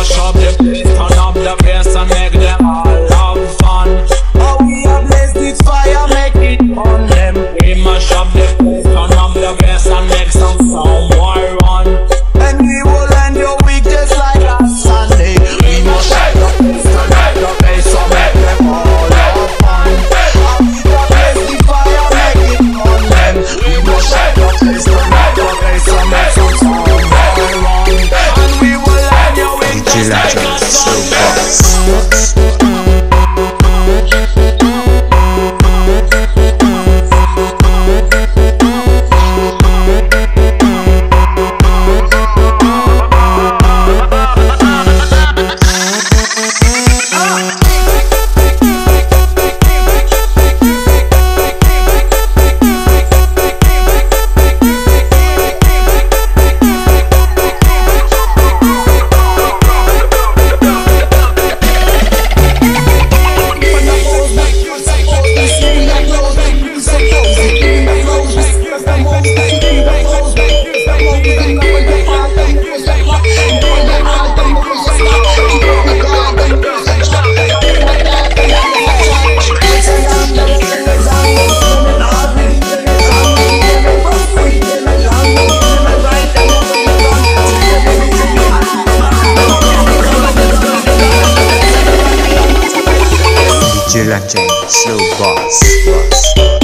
mash up the place, turn up the bass and make them all have fun. Oh, we have blaze this fire, make it on them. We mash up the place, turn up the bass and make some sound. Jilang Jeng Slow Boss, boss.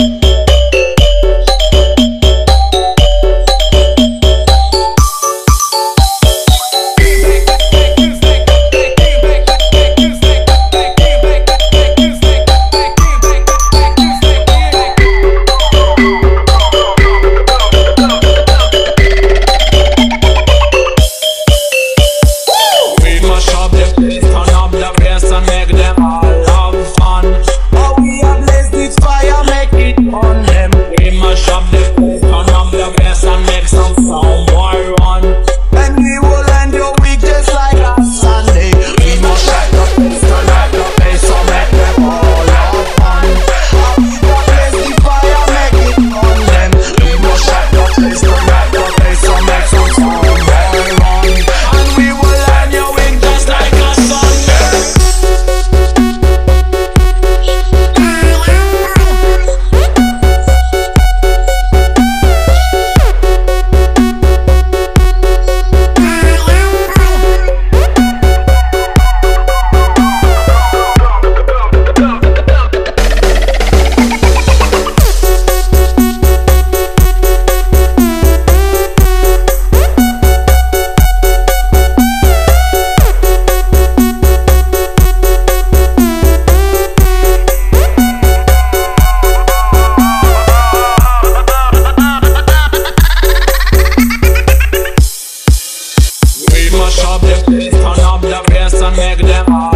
mash up the place, turn up the bass and make them all.